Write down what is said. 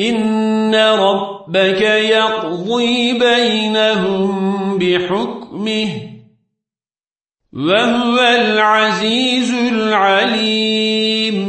إن ربك يقضي بينهم بحكمه وهو العزيز العليم